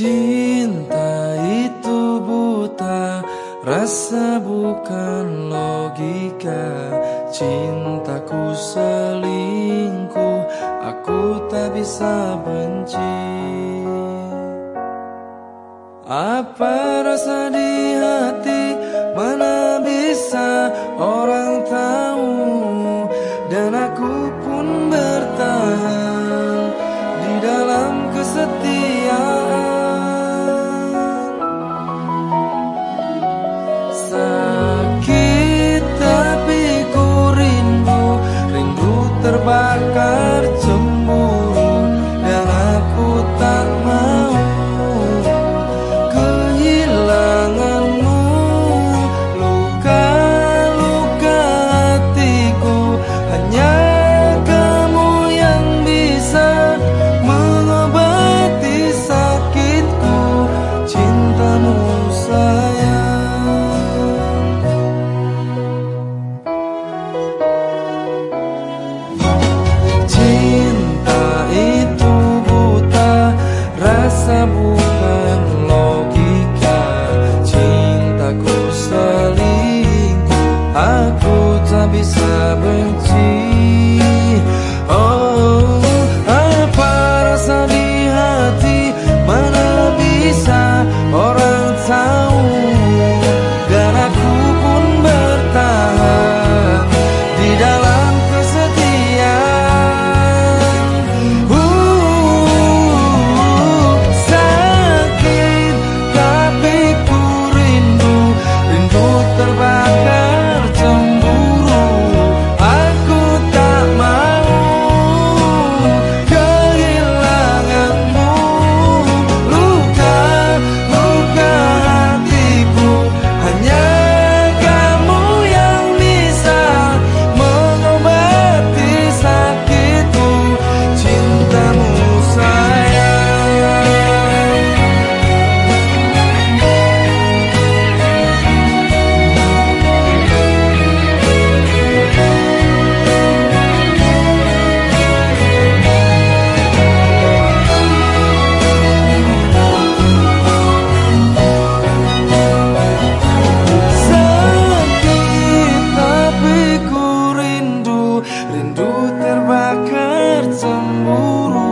Cinta itu buta Rasa bukan logika. Cintaku selingkuh Aku tak bisa benci. Apa rasa di hati Aku tak bisa benci. rindu terbakar cemburu